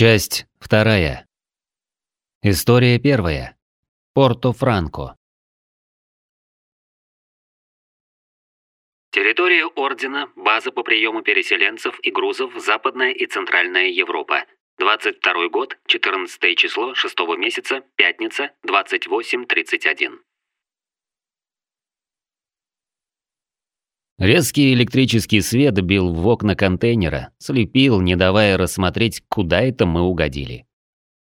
Часть вторая. История первая. Порто-Франко. Территория Ордена, база по приему переселенцев и грузов Западная и Центральная Европа. 22 год, 14 число 6 месяца, пятница, 28.31. Резкий электрический свет бил в окна контейнера, слепил, не давая рассмотреть, куда это мы угодили.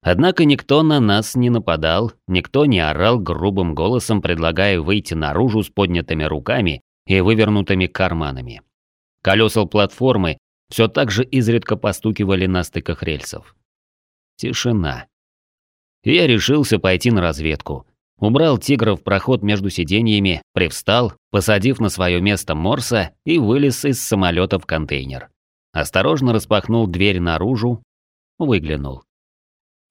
Однако никто на нас не нападал, никто не орал грубым голосом, предлагая выйти наружу с поднятыми руками и вывернутыми карманами. Колеса платформы все так же изредка постукивали на стыках рельсов. Тишина. Я решился пойти на разведку. Убрал тигра в проход между сиденьями, привстал, посадив на свое место Морса и вылез из самолета в контейнер. Осторожно распахнул дверь наружу, выглянул.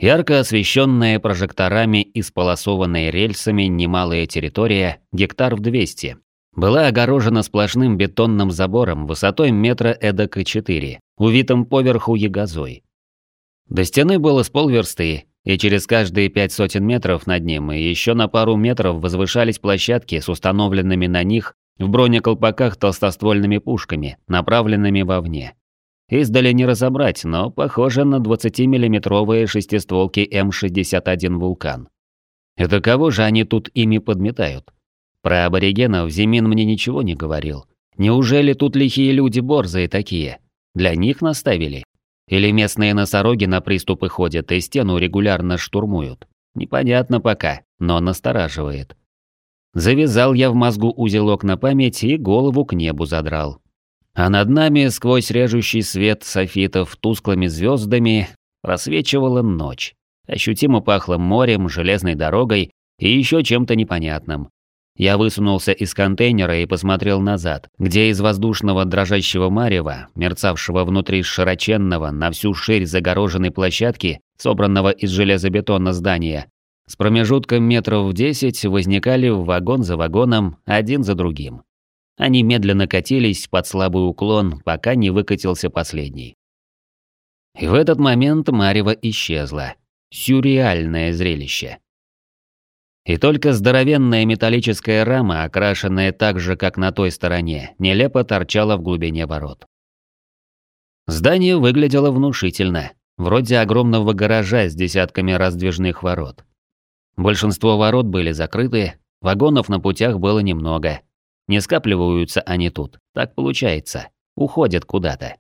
Ярко освещенная прожекторами и сполосованная рельсами немалая территория, гектар в 200, была огорожена сплошным бетонным забором высотой метра эдак и четыре, увитым поверху ягозой. До стены было с полверсты, и через каждые пять сотен метров над ним и еще на пару метров возвышались площадки с установленными на них в бронеколпаках толстоствольными пушками, направленными вовне. Издали не разобрать, но похоже на 20-миллиметровые шестистволки М-61 «Вулкан». Это кого же они тут ими подметают? Про аборигенов Зимин мне ничего не говорил. Неужели тут лихие люди борзые такие? Для них наставили? Или местные носороги на приступы ходят и стену регулярно штурмуют. Непонятно пока, но настораживает. Завязал я в мозгу узелок на память и голову к небу задрал. А над нами, сквозь режущий свет софитов тусклыми звездами, просвечивала ночь. Ощутимо пахло морем, железной дорогой и еще чем-то непонятным. Я высунулся из контейнера и посмотрел назад, где из воздушного дрожащего марева, мерцавшего внутри широченного на всю ширь загороженной площадки, собранного из железобетона здания, с промежутком метров в десять возникали вагон за вагоном, один за другим. Они медленно катились под слабый уклон, пока не выкатился последний. И в этот момент Марева исчезла. Сюрреальное зрелище. И только здоровенная металлическая рама, окрашенная так же, как на той стороне, нелепо торчала в глубине ворот. Здание выглядело внушительно, вроде огромного гаража с десятками раздвижных ворот. Большинство ворот были закрыты, вагонов на путях было немного. Не скапливаются они тут, так получается, уходят куда-то.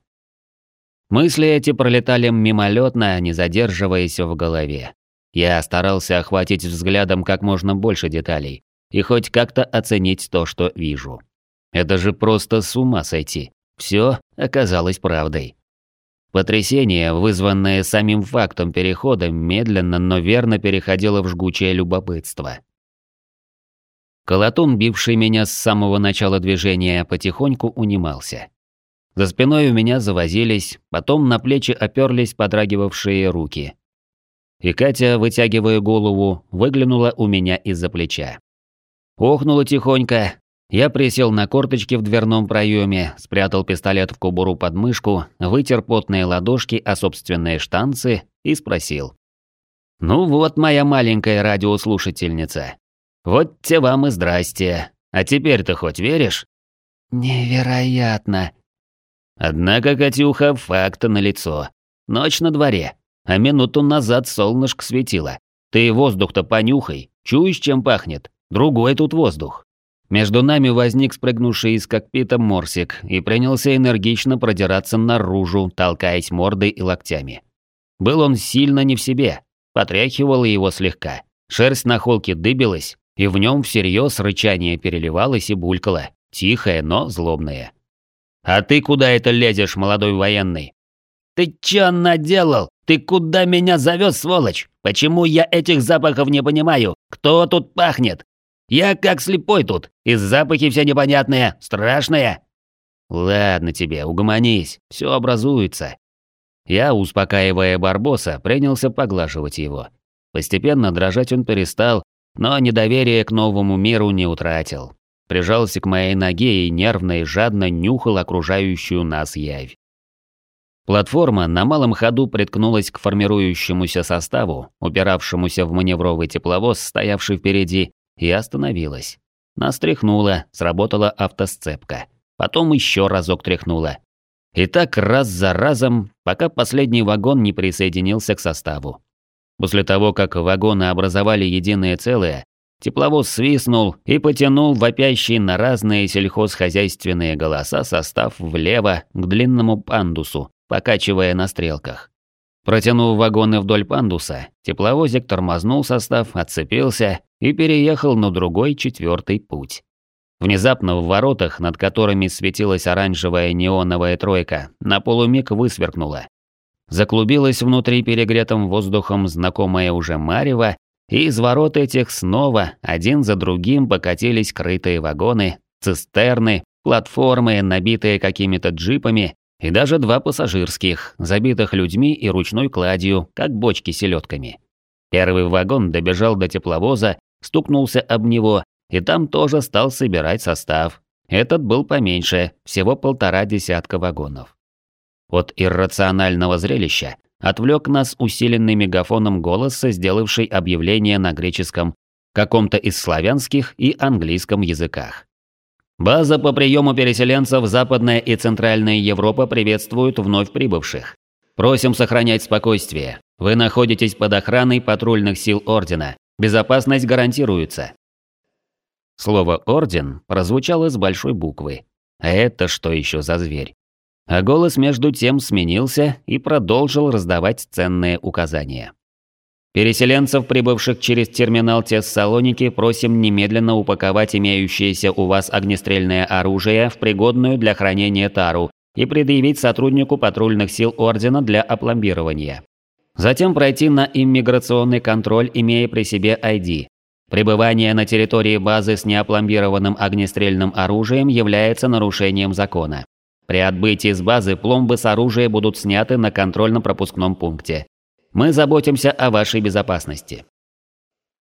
Мысли эти пролетали мимолетно, не задерживаясь в голове. Я старался охватить взглядом как можно больше деталей и хоть как-то оценить то, что вижу. Это же просто с ума сойти. Все оказалось правдой. Потрясение, вызванное самим фактом перехода, медленно, но верно переходило в жгучее любопытство. Колотун, бивший меня с самого начала движения, потихоньку унимался. За спиной у меня завозились, потом на плечи оперлись подрагивавшие руки, и Катя, вытягивая голову, выглянула у меня из-за плеча. Охнула тихонько. Я присел на корточки в дверном проеме, спрятал пистолет в кобуру под мышку, вытер потные ладошки о собственные штанцы и спросил. «Ну вот, моя маленькая радиослушательница. Вот те вам и здрасте. А теперь ты хоть веришь?» «Невероятно!» Однако, Катюха, факт налицо. Ночь на дворе. А минуту назад солнышко светило. Ты воздух-то понюхай, чуешь, чем пахнет? Другой тут воздух. Между нами возник спрыгнувший из кокпита Морсик и принялся энергично продираться наружу, толкаясь мордой и локтями. Был он сильно не в себе, потряхивало его слегка. Шерсть на холке дыбилась, и в нем всерьез рычание переливалось и булькало, тихое, но злобное. «А ты куда это лезешь, молодой военный?» «Ты чё наделал? Ты куда меня завез, сволочь? Почему я этих запахов не понимаю? Кто тут пахнет? Я как слепой тут, и запахи все непонятные, страшные». «Ладно тебе, угомонись, все образуется». Я, успокаивая Барбоса, принялся поглаживать его. Постепенно дрожать он перестал, но недоверие к новому миру не утратил. Прижался к моей ноге и нервно и жадно нюхал окружающую нас явь. Платформа на малом ходу приткнулась к формирующемуся составу, упиравшемуся в маневровый тепловоз, стоявший впереди, и остановилась. Нас тряхнуло, сработала автосцепка. Потом еще разок тряхнуло. И так раз за разом, пока последний вагон не присоединился к составу. После того, как вагоны образовали единое целое, тепловоз свистнул и потянул вопящий на разные сельхозхозяйственные голоса состав влево к длинному пандусу, покачивая на стрелках. Протянув вагоны вдоль пандуса, тепловозик тормознул состав, отцепился и переехал на другой четвертый путь. Внезапно в воротах, над которыми светилась оранжевая неоновая тройка, на полумиг высверкнула. Заклубилась внутри перегретым воздухом знакомая уже Марева, и из ворот этих снова один за другим покатились крытые вагоны, цистерны, платформы, набитые какими-то джипами, и даже два пассажирских, забитых людьми и ручной кладью, как бочки селедками. Первый вагон добежал до тепловоза, стукнулся об него, и там тоже стал собирать состав. Этот был поменьше, всего полтора десятка вагонов. От иррационального зрелища отвлек нас усиленный мегафоном голос, сделавший объявление на греческом, каком-то из славянских и английском языках. База по приему переселенцев Западная и Центральная Европа приветствует вновь прибывших. Просим сохранять спокойствие. Вы находитесь под охраной патрульных сил Ордена. Безопасность гарантируется. Слово «Орден» прозвучало с большой буквы. А это что еще за зверь? А голос между тем сменился и продолжил раздавать ценные указания. Переселенцев, прибывших через терминал Тессалоники, просим немедленно упаковать имеющееся у вас огнестрельное оружие в пригодную для хранения тару и предъявить сотруднику патрульных сил Ордена для опломбирования. Затем пройти на иммиграционный контроль, имея при себе ID. Пребывание на территории базы с неопломбированным огнестрельным оружием является нарушением закона. При отбытии с базы пломбы с оружия будут сняты на контрольно-пропускном пункте. Мы заботимся о вашей безопасности».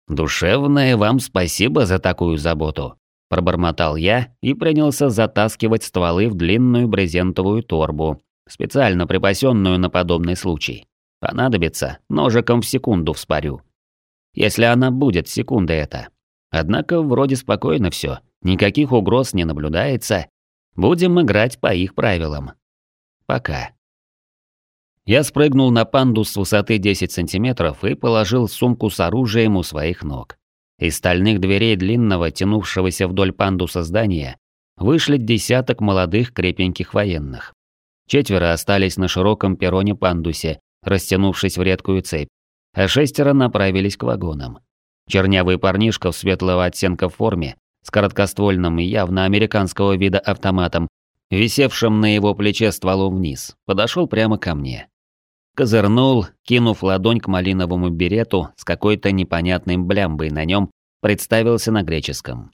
«Душевное вам спасибо за такую заботу», – пробормотал я и принялся затаскивать стволы в длинную брезентовую торбу, специально припасенную на подобный случай. Понадобится, ножиком в секунду вспорю. Если она будет, секунда это. Однако вроде спокойно все, никаких угроз не наблюдается. Будем играть по их правилам. Пока. Я спрыгнул на панду с высоты 10 сантиметров и положил сумку с оружием у своих ног. Из стальных дверей длинного, тянувшегося вдоль пандуса здания, вышли десяток молодых крепеньких военных. Четверо остались на широком перроне пандусе, растянувшись в редкую цепь, а шестеро направились к вагонам. Чернявый парнишка в светлого оттенка форме, с короткоствольным и явно американского вида автоматом, висевшим на его плече стволом вниз, подошел прямо ко мне. Козырнул, кинув ладонь к малиновому берету с какой-то непонятной блямбой на нем, представился на греческом.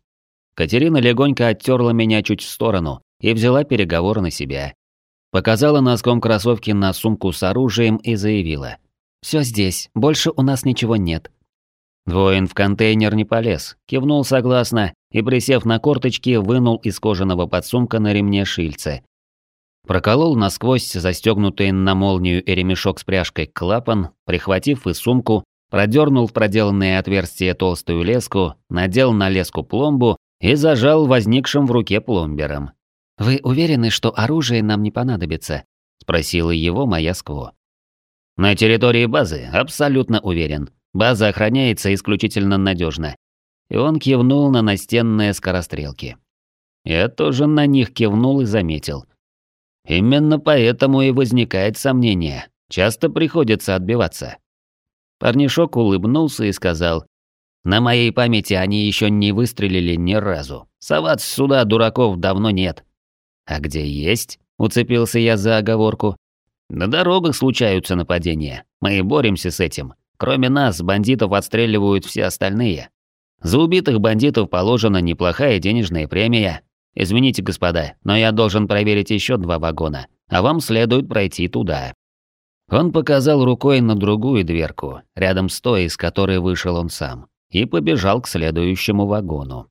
Катерина легонько оттерла меня чуть в сторону и взяла переговор на себя. Показала носком кроссовки на сумку с оружием и заявила. «Все здесь, больше у нас ничего нет». Воин в контейнер не полез, кивнул согласно и, присев на корточки, вынул из кожаного подсумка на ремне шильце Проколол насквозь застегнутый на молнию и ремешок с пряжкой клапан, прихватив и сумку, продернул в проделанное отверстие толстую леску, надел на леску пломбу и зажал возникшим в руке пломбером. «Вы уверены, что оружие нам не понадобится?» – спросила его моя скво. «На территории базы абсолютно уверен. База охраняется исключительно надежно». И он кивнул на настенные скорострелки. Я тоже на них кивнул и заметил – Именно поэтому и возникает сомнение. Часто приходится отбиваться. Парнишок улыбнулся и сказал, «На моей памяти они еще не выстрелили ни разу. Соваться сюда дураков давно нет». «А где есть?» – уцепился я за оговорку. «На дорогах случаются нападения. Мы и боремся с этим. Кроме нас, бандитов отстреливают все остальные. За убитых бандитов положена неплохая денежная премия, Извините, господа, но я должен проверить еще два вагона, а вам следует пройти туда». Он показал рукой на другую дверку, рядом с той, из которой вышел он сам, и побежал к следующему вагону.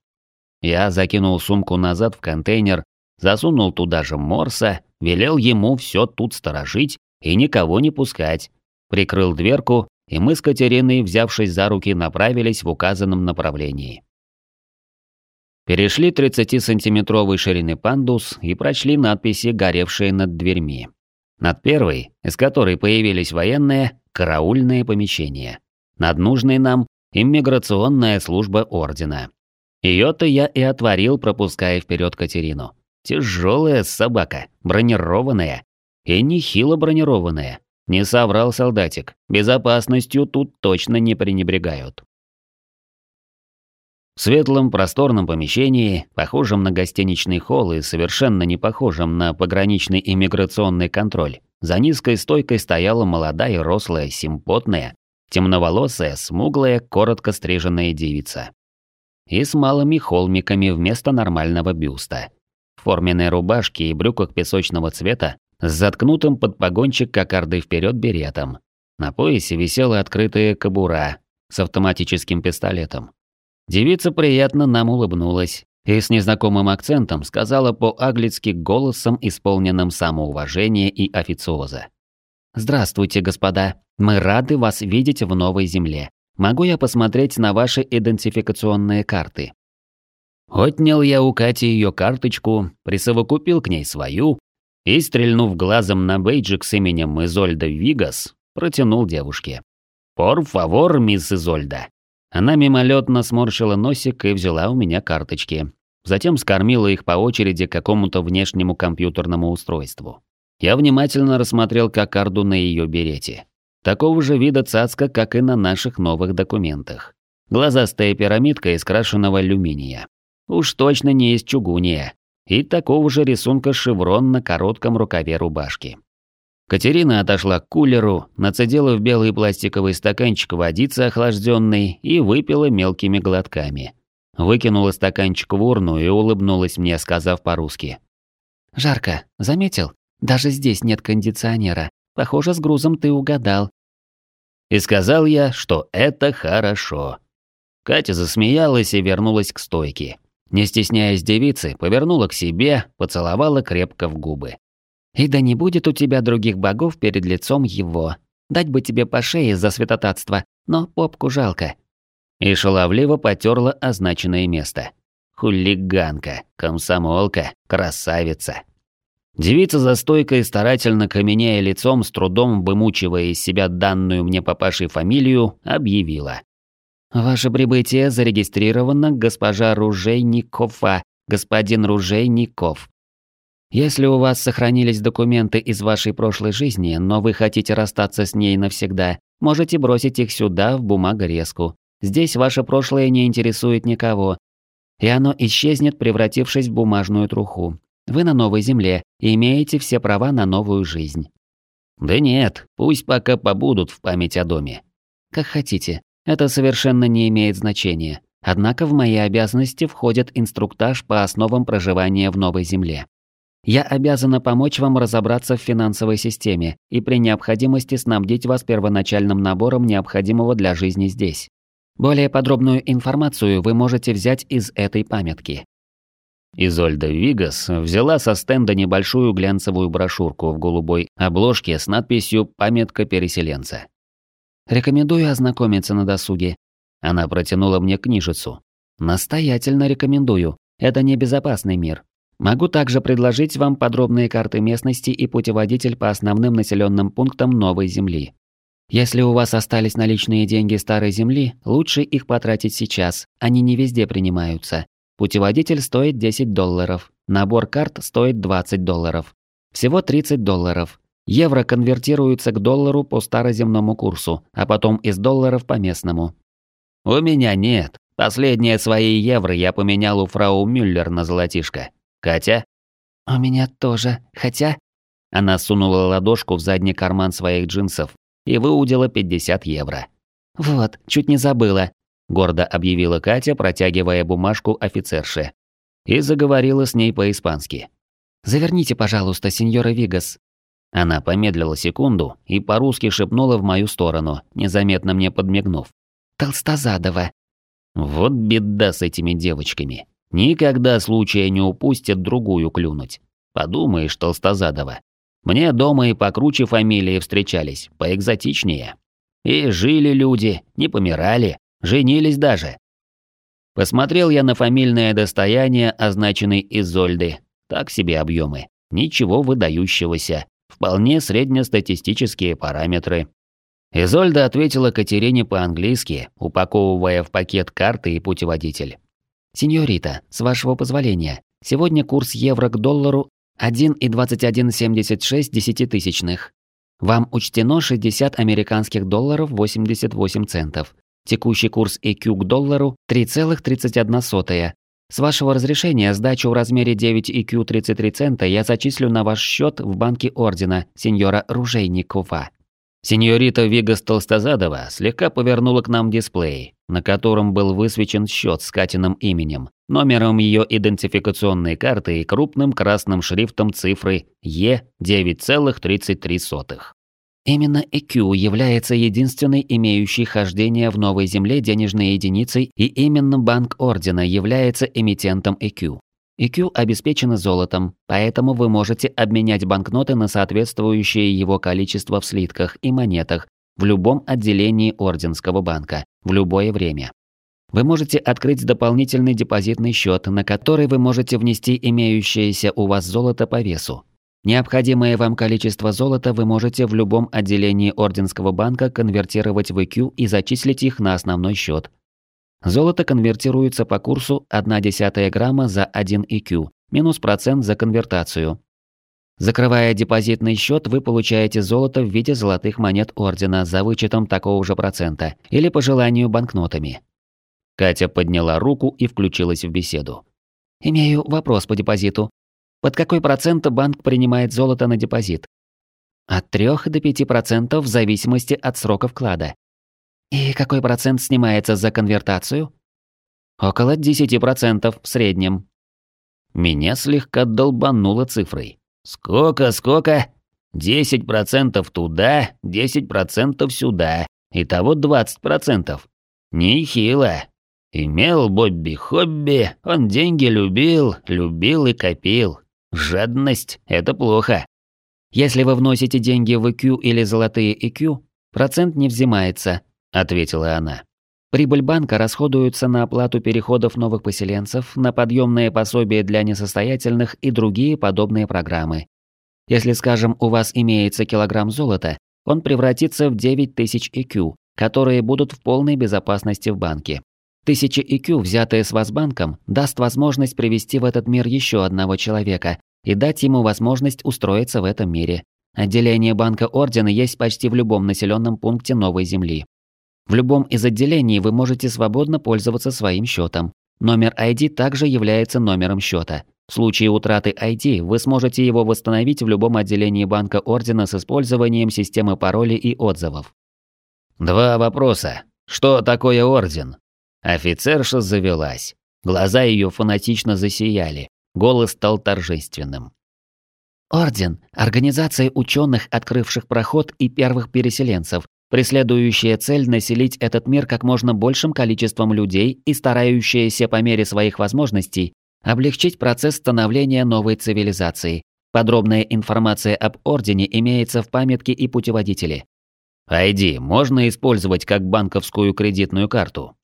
Я закинул сумку назад в контейнер, засунул туда же Морса, велел ему все тут сторожить и никого не пускать. Прикрыл дверку, и мы с Катериной, взявшись за руки, направились в указанном направлении. Перешли 30-сантиметровой ширины пандус и прочли надписи, горевшие над дверьми. Над первой, из которой появились военные, караульные помещения. Над нужной нам – иммиграционная служба ордена. Ее-то я и отворил, пропуская вперед Катерину. Тяжелая собака, бронированная. И нехило бронированная. Не соврал солдатик. Безопасностью тут точно не пренебрегают. В светлом просторном помещении, похожем на гостиничный холл и совершенно не похожем на пограничный иммиграционный контроль, за низкой стойкой стояла молодая, рослая, симпотная, темноволосая, смуглая, коротко стриженная девица. И с малыми холмиками вместо нормального бюста. В форменной рубашке и брюках песочного цвета, с заткнутым под погончик кокардой вперед беретом. На поясе висела открытая кобура с автоматическим пистолетом. Девица приятно нам улыбнулась и с незнакомым акцентом сказала по-аглицки голосом, исполненным самоуважения и официоза. «Здравствуйте, господа. Мы рады вас видеть в новой земле. Могу я посмотреть на ваши идентификационные карты?» Отнял я у Кати ее карточку, присовокупил к ней свою и, стрельнув глазом на бейджик с именем Изольда Вигас, протянул девушке. «Пор фавор, мисс Изольда». Она мимолетно сморщила носик и взяла у меня карточки. Затем скормила их по очереди какому-то внешнему компьютерному устройству. Я внимательно рассмотрел кокарду на ее берете. Такого же вида цацка, как и на наших новых документах. Глазастая пирамидка из крашеного алюминия. Уж точно не из чугуния. И такого же рисунка шеврон на коротком рукаве рубашки. Катерина отошла к кулеру, нацедила в белый пластиковый стаканчик водицы охлажденной и выпила мелкими глотками. Выкинула стаканчик в урну и улыбнулась мне, сказав по-русски. «Жарко, заметил? Даже здесь нет кондиционера. Похоже, с грузом ты угадал». И сказал я, что это хорошо. Катя засмеялась и вернулась к стойке. Не стесняясь девицы, повернула к себе, поцеловала крепко в губы. И да не будет у тебя других богов перед лицом его. Дать бы тебе по шее за святотатство, но попку жалко». И шаловливо потерла означенное место. Хулиганка, комсомолка, красавица. Девица за стойкой, старательно каменяя лицом, с трудом вымучивая из себя данную мне папашей фамилию, объявила. «Ваше прибытие зарегистрировано госпожа Ружейникова, господин Ружейников. Если у вас сохранились документы из вашей прошлой жизни, но вы хотите расстаться с ней навсегда, можете бросить их сюда, в бумагорезку. Здесь ваше прошлое не интересует никого, и оно исчезнет, превратившись в бумажную труху. Вы на новой земле и имеете все права на новую жизнь. Да нет, пусть пока побудут в память о доме. Как хотите, это совершенно не имеет значения. Однако в мои обязанности входит инструктаж по основам проживания в новой земле. Я обязана помочь вам разобраться в финансовой системе и при необходимости снабдить вас первоначальным набором необходимого для жизни здесь. Более подробную информацию вы можете взять из этой памятки. Изольда Вигас взяла со стенда небольшую глянцевую брошюрку в голубой обложке с надписью «Памятка переселенца». «Рекомендую ознакомиться на досуге». Она протянула мне книжицу. «Настоятельно рекомендую. Это небезопасный мир. Могу также предложить вам подробные карты местности и путеводитель по основным населенным пунктам новой земли. Если у вас остались наличные деньги старой земли, лучше их потратить сейчас, они не везде принимаются. Путеводитель стоит 10 долларов, набор карт стоит 20 долларов. Всего 30 долларов. Евро конвертируется к доллару по староземному курсу, а потом из долларов по местному. У меня нет. Последние свои евро я поменял у фрау Мюллер на золотишко. Катя?» «У меня тоже, хотя...» Она сунула ладошку в задний карман своих джинсов и выудила 50 евро. «Вот, чуть не забыла», – гордо объявила Катя, протягивая бумажку офицерше. И заговорила с ней по-испански. «Заверните, пожалуйста, сеньора Вигас». Она помедлила секунду и по-русски шепнула в мою сторону, незаметно мне подмигнув. «Толстозадова». Вот беда с этими девочками. Никогда случая не упустит другую клюнуть. Подумаешь, толстозадова. Мне дома и покруче фамилии встречались, поэкзотичнее. И жили люди, не помирали, женились даже. Посмотрел я на фамильное достояние, означенной Изольды. Так себе объемы. Ничего выдающегося. Вполне среднестатистические параметры. Изольда ответила Катерине по-английски, упаковывая в пакет карты и путеводитель. «Сеньорита, с вашего позволения, сегодня курс евро к доллару 1,2176 десятитысячных. Вам учтено 60 американских долларов 88 центов. Текущий курс EQ к доллару 3,31. С вашего разрешения сдачу в размере 9 EQ 33 цента я зачислю на ваш счет в банке ордена сеньора Ружейникова. Сеньорита Вигас Толстозадова слегка повернула к нам дисплей, на котором был высвечен счет с Катиным именем, номером ее идентификационной карты и крупным красным шрифтом цифры Е9,33. Именно EQ является единственной имеющей хождение в Новой Земле денежной единицей, и именно Банк Ордена является эмитентом EQ. EQ обеспечено золотом, поэтому вы можете обменять банкноты на соответствующее его количество в слитках и монетах в любом отделении Орденского банка, в любое время. Вы можете открыть дополнительный депозитный счет, на который вы можете внести имеющееся у вас золото по весу. Необходимое вам количество золота вы можете в любом отделении Орденского банка конвертировать в EQ и зачислить их на основной счет. Золото конвертируется по курсу 1,1 грамма за 1 EQ, минус процент за конвертацию. Закрывая депозитный счет, вы получаете золото в виде золотых монет Ордена за вычетом такого же процента или по желанию банкнотами. Катя подняла руку и включилась в беседу. «Имею вопрос по депозиту. Под какой процент банк принимает золото на депозит? От 3 до 5% в зависимости от срока вклада. И какой процент снимается за конвертацию? Около 10% в среднем. Меня слегка долбануло цифрой. Сколько, сколько? 10% туда, 10% сюда. Итого 20%. Нехило. Имел Бобби хобби, он деньги любил, любил и копил. Жадность – это плохо. Если вы вносите деньги в EQ или золотые EQ, процент не взимается, ответила она. Прибыль банка расходуется на оплату переходов новых поселенцев, на подъемные пособия для несостоятельных и другие подобные программы. Если, скажем, у вас имеется килограмм золота, он превратится в 9000 EQ, которые будут в полной безопасности в банке. Тысяча IQ, взятые с вас банком, даст возможность привести в этот мир еще одного человека и дать ему возможность устроиться в этом мире. Отделение банка Ордена есть почти в любом населенном пункте Новой Земли. В любом из отделений вы можете свободно пользоваться своим счетом. Номер ID также является номером счета. В случае утраты ID вы сможете его восстановить в любом отделении банка Ордена с использованием системы паролей и отзывов. Два вопроса. Что такое Орден? Офицерша завелась. Глаза ее фанатично засияли. Голос стал торжественным. Орден – организация ученых, открывших проход и первых переселенцев, преследующая цель населить этот мир как можно большим количеством людей и старающаяся по мере своих возможностей облегчить процесс становления новой цивилизации. Подробная информация об Ордене имеется в памятке и путеводителе. ID можно использовать как банковскую кредитную карту.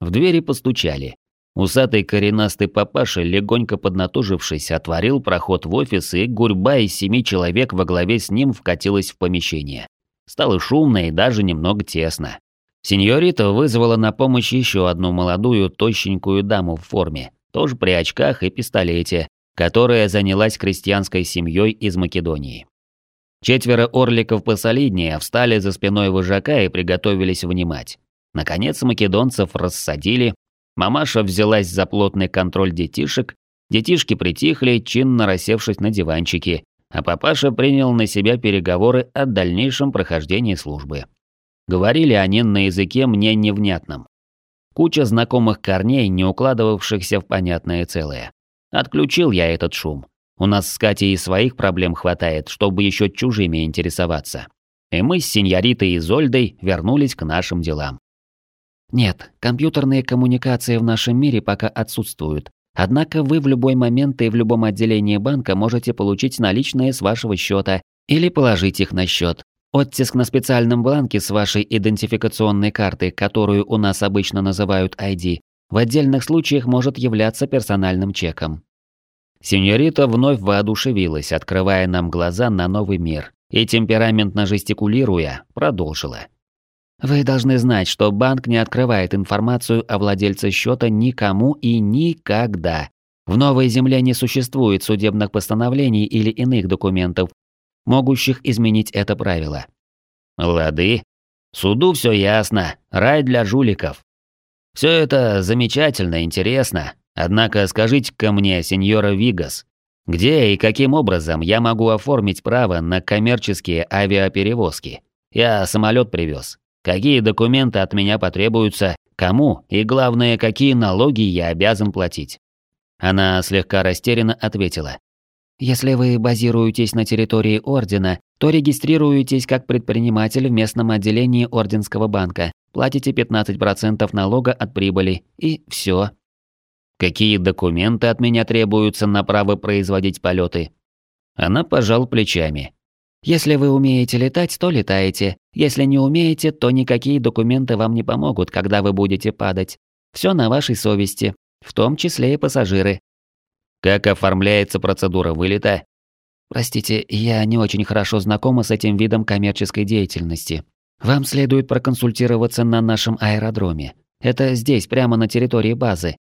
В двери постучали. Усатый коренастый папаша, легонько поднатужившись, отворил проход в офис, и гурьба из семи человек во главе с ним вкатилась в помещение. Стало шумно и даже немного тесно. Сеньорита вызвала на помощь еще одну молодую, тощенькую даму в форме, тоже при очках и пистолете, которая занялась крестьянской семьей из Македонии. Четверо орликов посолиднее встали за спиной вожака и приготовились внимать. Наконец македонцев рассадили, мамаша взялась за плотный контроль детишек, детишки притихли, чинно рассевшись на диванчике, а папаша принял на себя переговоры о дальнейшем прохождении службы. Говорили они на языке мне невнятном. Куча знакомых корней, не укладывавшихся в понятное целое. Отключил я этот шум. У нас с Катей и своих проблем хватает, чтобы еще чужими интересоваться. И мы с сеньоритой и Зольдой вернулись к нашим делам. Нет, компьютерные коммуникации в нашем мире пока отсутствуют, Однако вы в любой момент и в любом отделении банка можете получить наличные с вашего счета или положить их на счет. Оттиск на специальном бланке с вашей идентификационной карты, которую у нас обычно называют ID, в отдельных случаях может являться персональным чеком. Сеньорита вновь воодушевилась, открывая нам глаза на новый мир, и темпераментно жестикулируя, продолжила. Вы должны знать, что банк не открывает информацию о владельце счета никому и никогда. В Новой Земле не существует судебных постановлений или иных документов, могущих изменить это правило. Лады. Суду все ясно. Рай для жуликов. Все это замечательно, интересно. Однако скажите-ка мне, сеньора Вигас, где и каким образом я могу оформить право на коммерческие авиаперевозки? Я самолет привез. Какие документы от меня потребуются, кому и, главное, какие налоги я обязан платить? Она слегка растерянно ответила. Если вы базируетесь на территории Ордена, то регистрируетесь как предприниматель в местном отделении Орденского банка, платите 15% налога от прибыли, и все. Какие документы от меня требуются на право производить полеты? Она пожал плечами. Если вы умеете летать, то летаете. Если не умеете, то никакие документы вам не помогут, когда вы будете падать. Все на вашей совести, в том числе и пассажиры. Как оформляется процедура вылета? Простите, я не очень хорошо знакома с этим видом коммерческой деятельности. Вам следует проконсультироваться на нашем аэродроме. Это здесь, прямо на территории базы.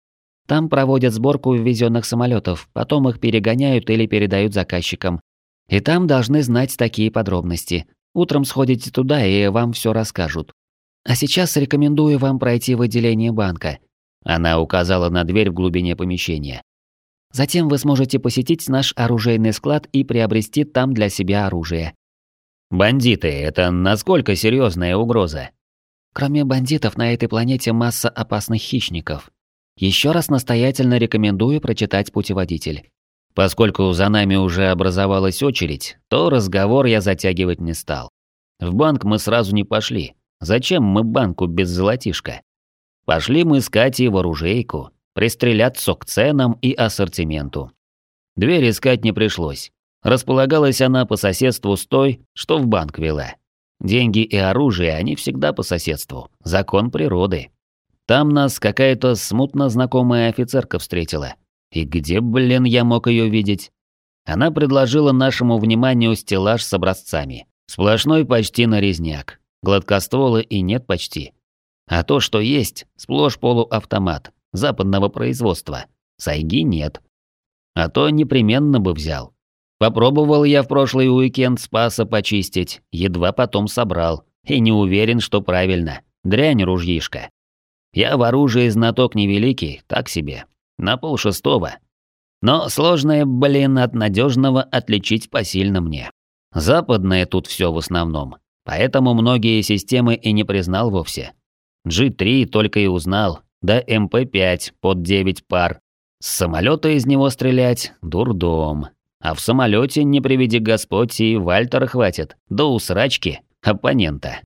Там проводят сборку ввезенных самолетов, потом их перегоняют или передают заказчикам. И там должны знать такие подробности. Утром сходите туда, и вам все расскажут. А сейчас рекомендую вам пройти в отделение банка. Она указала на дверь в глубине помещения. Затем вы сможете посетить наш оружейный склад и приобрести там для себя оружие. Бандиты это насколько серьезная угроза? Кроме бандитов на этой планете масса опасных хищников. Еще раз настоятельно рекомендую прочитать путеводитель. Поскольку за нами уже образовалась очередь, то разговор я затягивать не стал. В банк мы сразу не пошли. Зачем мы банку без золотишка? Пошли мы искать и в оружейку, пристреляться к ценам и ассортименту. Дверь искать не пришлось. Располагалась она по соседству с той, что в банк вела. Деньги и оружие, они всегда по соседству. Закон природы. Там нас какая-то смутно знакомая офицерка встретила. И где, блин, я мог ее видеть? Она предложила нашему вниманию стеллаж с образцами. Сплошной почти нарезняк. Гладкостволы и нет почти. А то, что есть, сплошь полуавтомат, западного производства. Сайги нет. А то непременно бы взял. Попробовал я в прошлый уикенд Спаса почистить, едва потом собрал. И не уверен, что правильно. Дрянь ружьишка. Я в оружии знаток невеликий, так себе на полшестого. Но сложное, блин, от надежного отличить посильно мне. Западное тут все в основном, поэтому многие системы и не признал вовсе. G3 только и узнал, да МП-5 под 9 пар. С самолета из него стрелять – дурдом. А в самолете, не приведи Господь, и Вальтера хватит, до усрачки оппонента.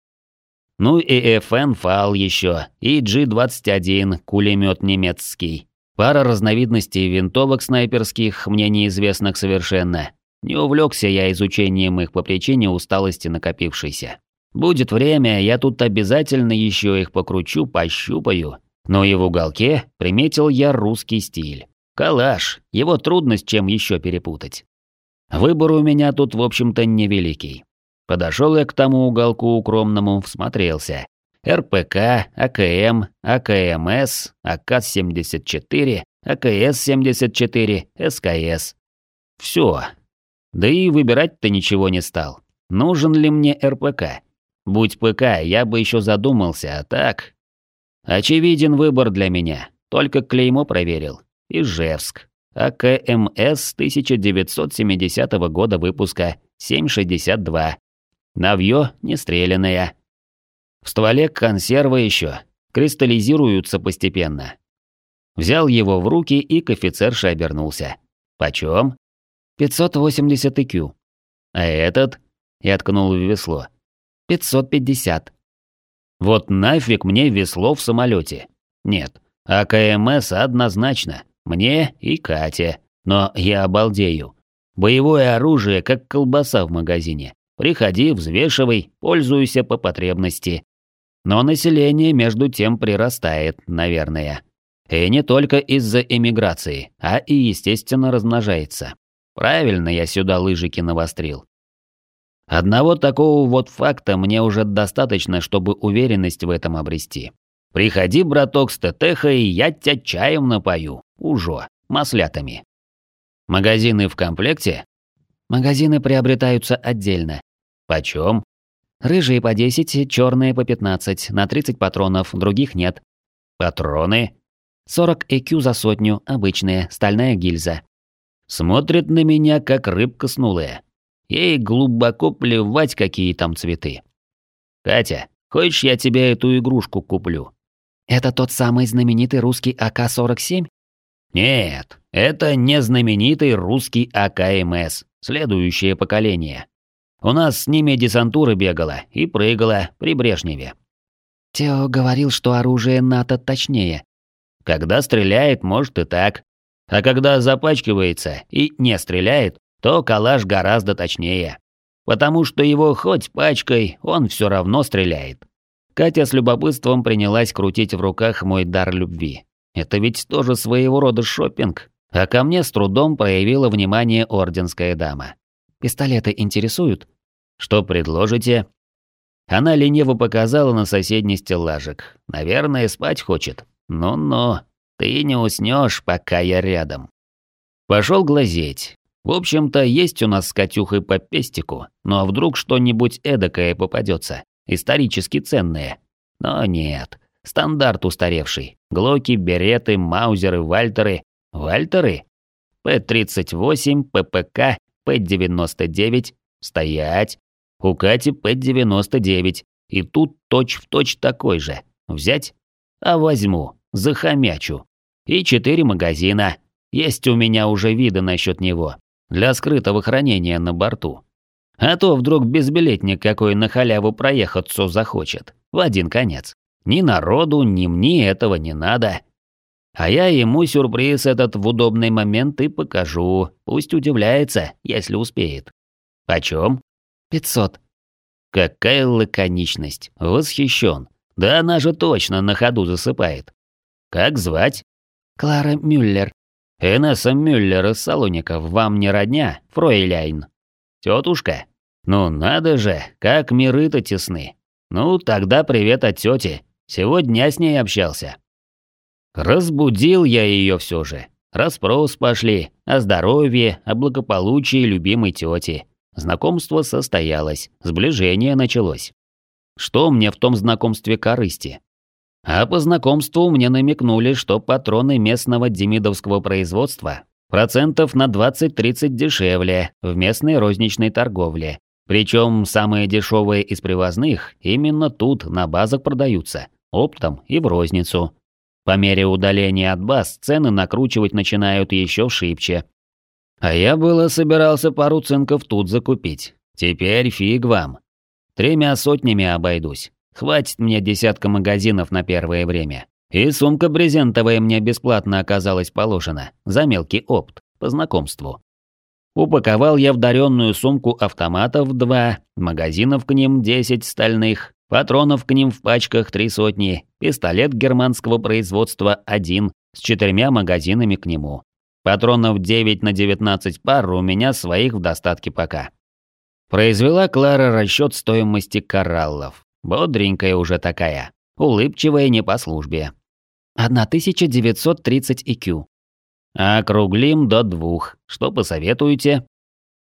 Ну и FN ФАЛ еще, и G21, кулемет немецкий. Пара разновидностей винтовок снайперских, мне неизвестных совершенно. Не увлекся я изучением их по причине усталости накопившейся. Будет время, я тут обязательно еще их покручу, пощупаю. Но и в уголке приметил я русский стиль. Калаш, его трудно с чем еще перепутать. Выбор у меня тут, в общем-то, невеликий. Подошел я к тому уголку укромному, всмотрелся. РПК, АКМ, АКМС, АК-74, АКС-74, СКС. Все. Да и выбирать-то ничего не стал. Нужен ли мне РПК? Будь ПК, я бы еще задумался, а так... Очевиден выбор для меня. Только клеймо проверил. Ижевск. АКМС 1970 года выпуска, 7,62. Навье нестреляная. В стволе консервы еще, кристаллизируются постепенно. Взял его в руки и к офицерше обернулся. «Почем?» «580 IQ». «А этот?» Я ткнул в весло. «550». «Вот нафиг мне весло в самолете. Нет, АКМС однозначно. мне и Кате. Но я обалдею. Боевое оружие, как колбаса в магазине. Приходи, взвешивай, пользуйся по потребности. Но население между тем прирастает, наверное. И не только из-за эмиграции, а и, естественно, размножается. Правильно я сюда лыжики навострил. Одного такого вот факта мне уже достаточно, чтобы уверенность в этом обрести. Приходи, браток, с ТТХ, и я тебя чаем напою. Ужо, маслятами. Магазины в комплекте? Магазины приобретаются отдельно. Почем? Рыжие по 10, черные по 15, на 30 патронов, других нет. Патроны? 40 ЭКЮ за сотню, обычные, стальная гильза. Смотрит на меня, как рыбка снулая. Ей глубоко плевать, какие там цветы. Катя, хочешь, я тебе эту игрушку куплю? Это тот самый знаменитый русский АК-47? Нет, это не знаменитый русский АКМС, следующее поколение. У нас с ними десантура бегала и прыгала при Брежневе. Тео говорил, что оружие НАТО точнее. Когда стреляет, может и так. А когда запачкивается и не стреляет, то калаш гораздо точнее. Потому что его хоть пачкой, он все равно стреляет. Катя с любопытством принялась крутить в руках мой дар любви. Это ведь тоже своего рода шопинг. А ко мне с трудом проявила внимание орденская дама. Пистолеты интересуют? Что предложите? Она лениво показала на соседний стеллажик. Наверное, спать хочет. Ну-ну, ты не уснешь, пока я рядом. Пошел глазеть. В общем-то, есть у нас с Катюхой по пестику, но вдруг что-нибудь эдакое попадется, исторически ценное. Но нет, стандарт устаревший. Глоки, береты, маузеры, вальтеры. Вальтеры? П-38, ППК П-99, стоять. У Кати П-99, и тут точь-в-точь точь такой же. Взять? А возьму, захомячу. И четыре магазина. Есть у меня уже виды насчет него. Для скрытого хранения на борту. А то вдруг безбилетник какой на халяву проехаться захочет. В один конец. Ни народу, ни мне этого не надо. А я ему сюрприз этот в удобный момент и покажу. Пусть удивляется, если успеет. Почем? Пятьсот. Какая лаконичность. Восхищен. Да она же точно на ходу засыпает. Как звать? Клара Мюллер. Инесса Мюллер из Салоников вам не родня, фройляйн? Тетушка? Ну надо же, как миры-то тесны. Ну тогда привет от тети. Сегодня с ней общался. Разбудил я ее все же. Распрос пошли о здоровье, о благополучии любимой тети. Знакомство состоялось, сближение началось. Что мне в том знакомстве корысти? А по знакомству мне намекнули, что патроны местного демидовского производства процентов на 20-30 дешевле в местной розничной торговле. Причем самые дешевые из привозных именно тут на базах продаются, оптом и в розницу. По мере удаления от баз цены накручивать начинают еще шибче. А я было собирался пару цинков тут закупить. Теперь фиг вам. Тремя сотнями обойдусь. Хватит мне десятка магазинов на первое время. И сумка брезентовая мне бесплатно оказалась положена, за мелкий опт, по знакомству. Упаковал я в даренную сумку автоматов два, магазинов к ним десять стальных, Патронов к ним в пачках три сотни, пистолет германского производства один с четырьмя магазинами к нему. Патронов 9 на 19 пар у меня своих в достатке пока. Произвела Клара расчет стоимости кораллов. Бодренькая уже такая, улыбчивая не по службе. 1930 IQ. Округлим до двух. Что посоветуете?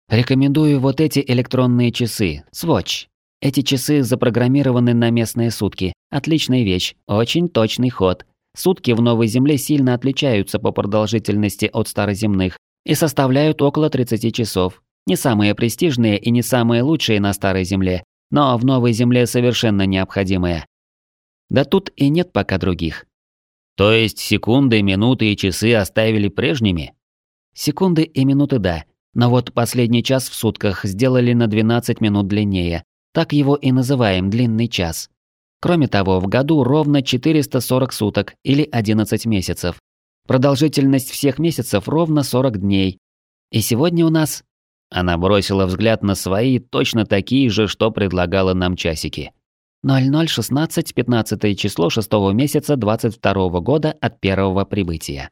Рекомендую вот эти электронные часы, Swatch. Эти часы запрограммированы на местные сутки. Отличная вещь, очень точный ход. Сутки в Новой Земле сильно отличаются по продолжительности от староземных и составляют около 30 часов. Не самые престижные и не самые лучшие на Старой Земле, но в Новой Земле совершенно необходимые. Да тут и нет пока других. То есть секунды, минуты и часы оставили прежними? Секунды и минуты да, но вот последний час в сутках сделали на 12 минут длиннее, так его и называем длинный час. Кроме того, в году ровно 440 суток или 11 месяцев. Продолжительность всех месяцев ровно 40 дней. И сегодня у нас...» Она бросила взгляд на свои, точно такие же, что предлагала нам часики. 0016, 15 число 6 месяца 22 года от первого прибытия.